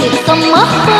Itu.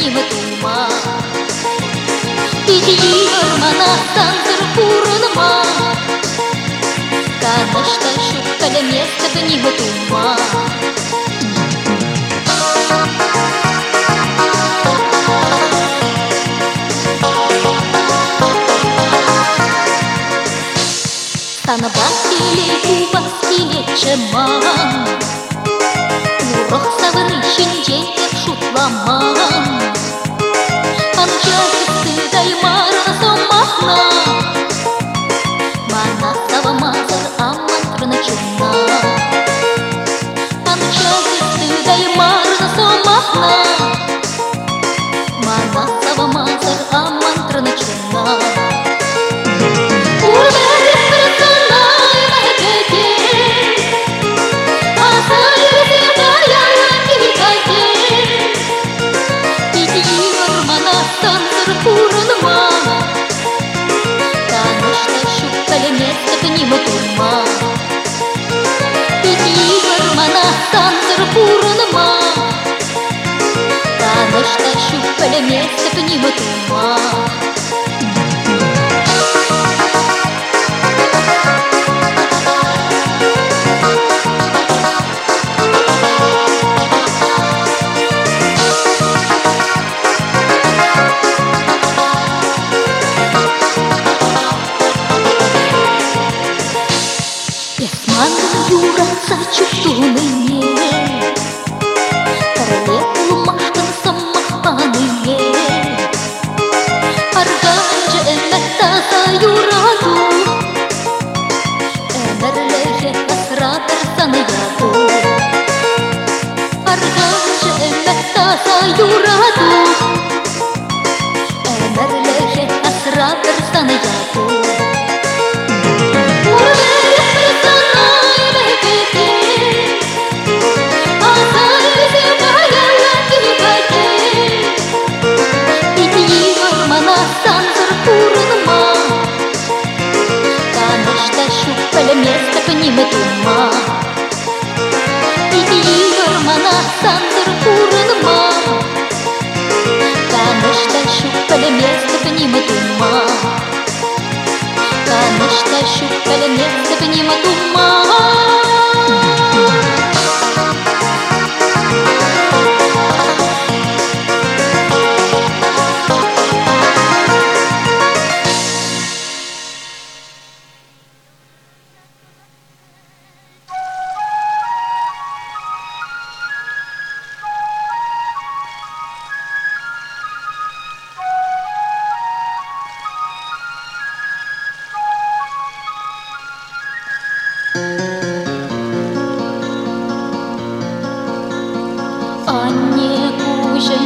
синім туман Під її гормонах бурма Сказано, что шукали место до него туман Sana bastile, bu bastile çaman Nurok savını şince şutlamam Чорних людей марно сумахна شفته من ترنيت ومحت مصمح طانية أرجع أنجا أمتا سايوراتو أمر ليه أسرى ترسانياتو أرجع أنجا أمتا سايوراتو Александр Курынман Канышташу пулемет степнима туман. Канышташу пулемет степнима туман.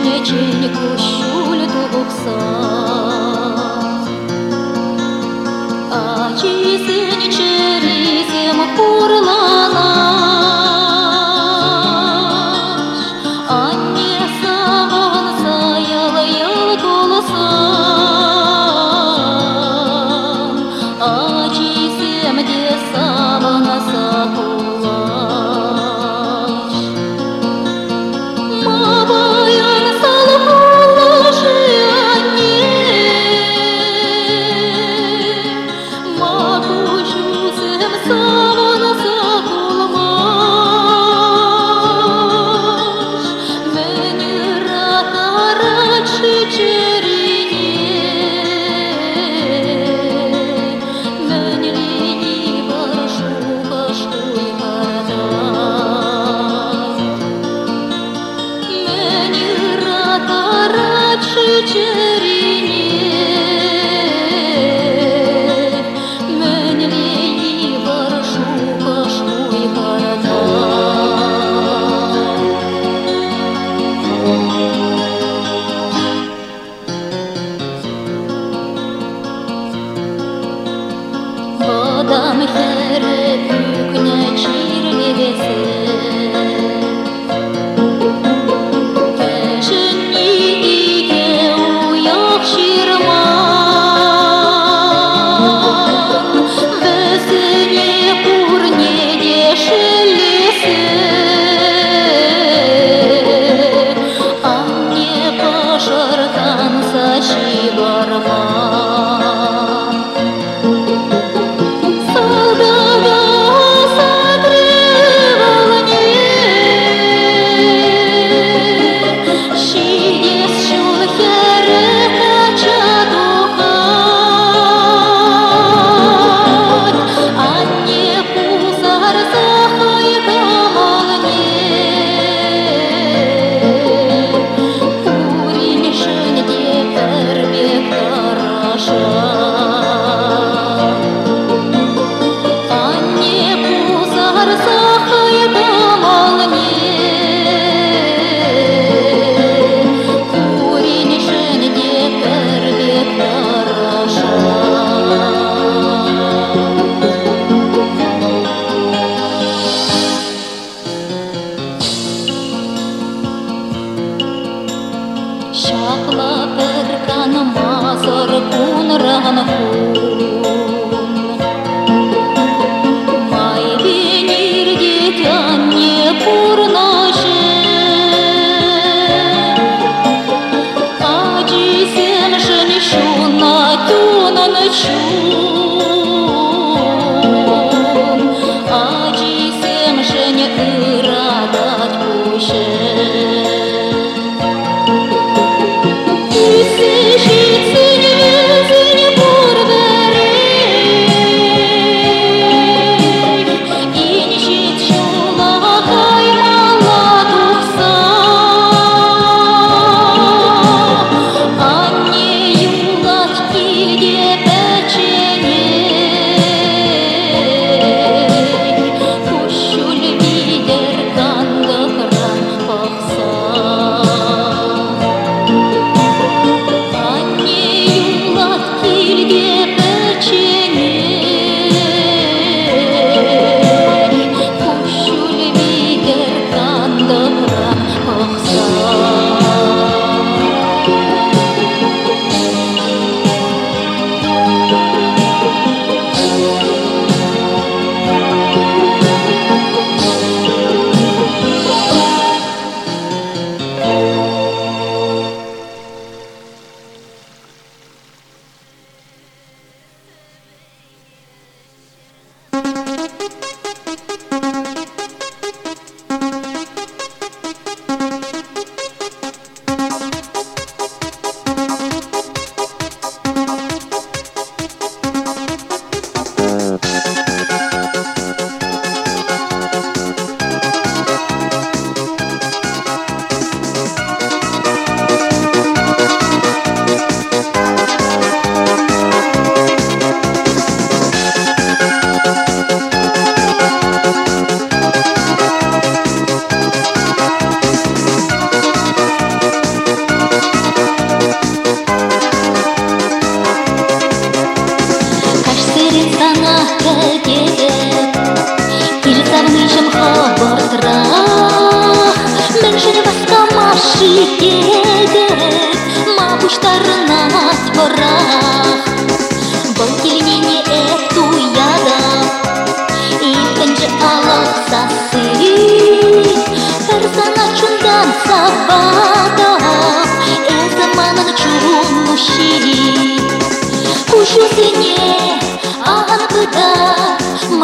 Gecelik usul doksan Acizin içerizim kurlar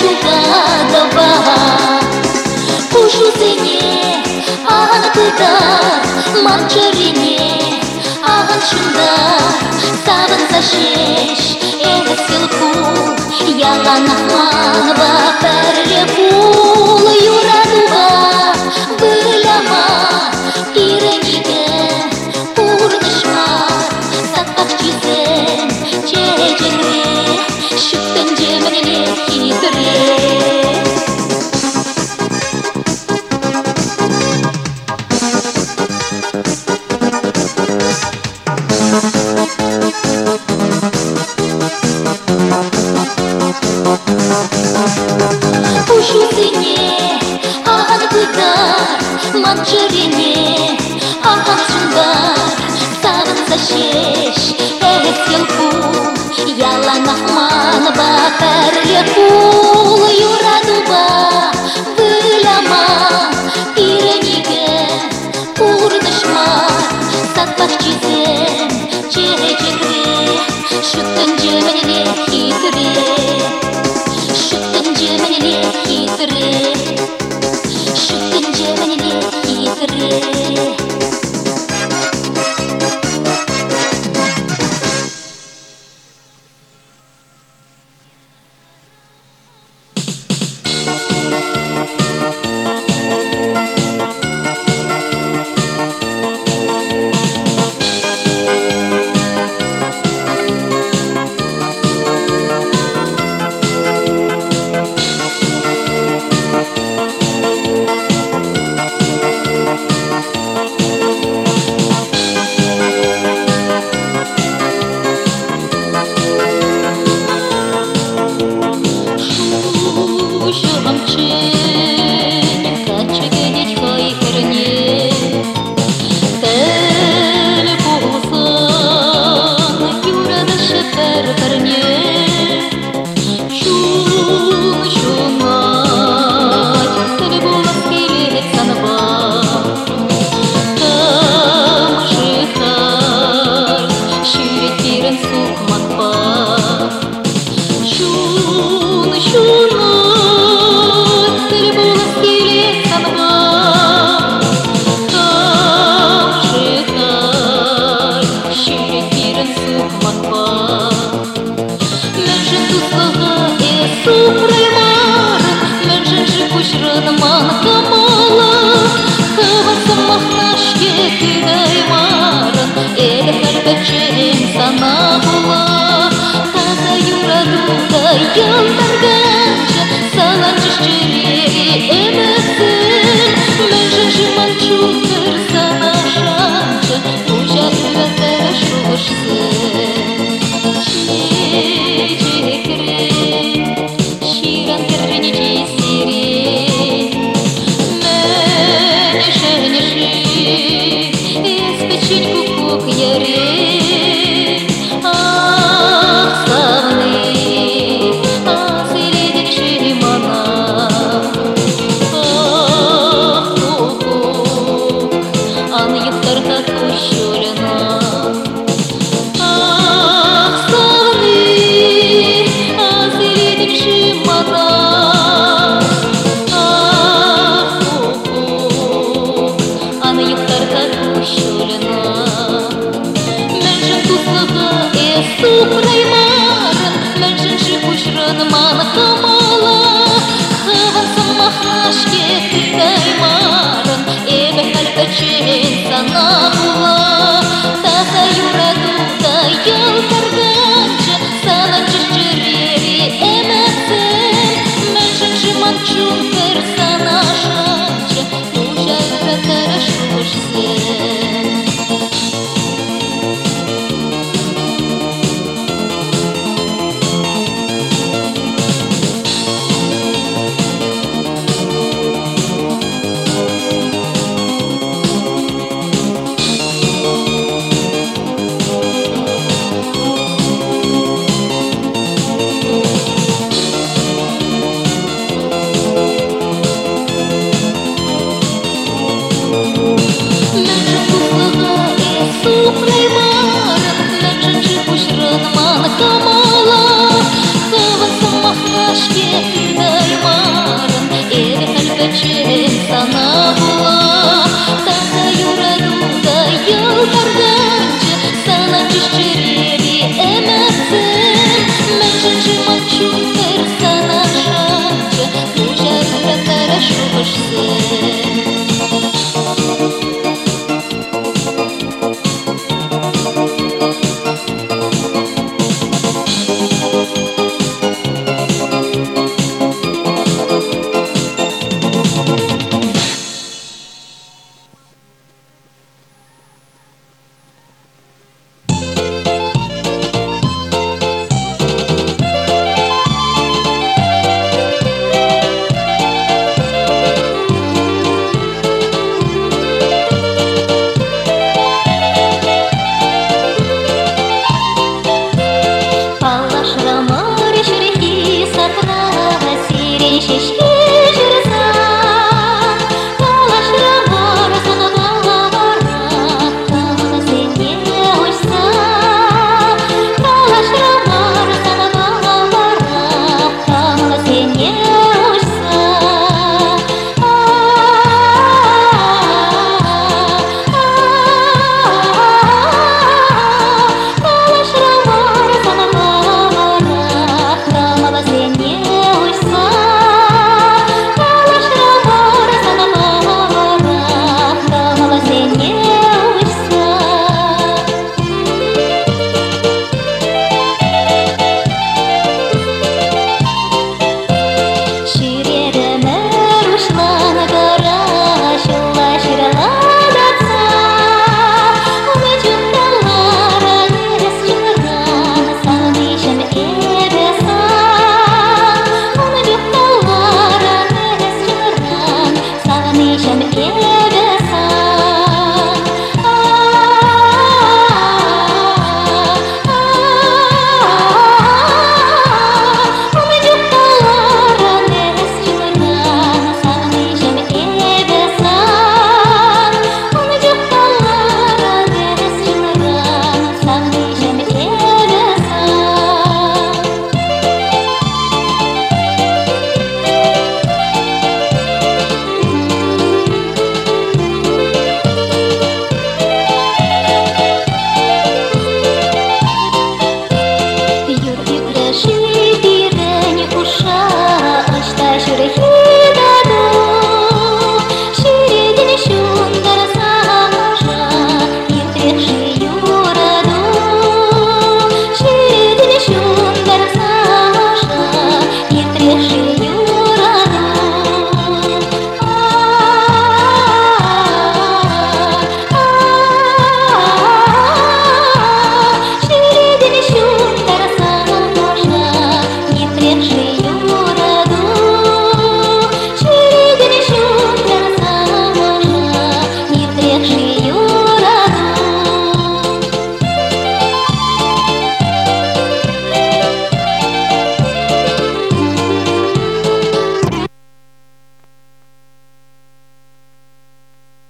жука доба Пушу сене, аған кыта Манчарине, аған шында Сабын сашеш, эгі силку Ялан ахман ба бұл Манчжурине, Ахмадшундар, Сарым Сашеш, Эрес Ялку, Яланахма. бақырле қул юратуба бұлама пиренеге урдышмар сатпақ чизем чечегре шүттін жемере хитре. taken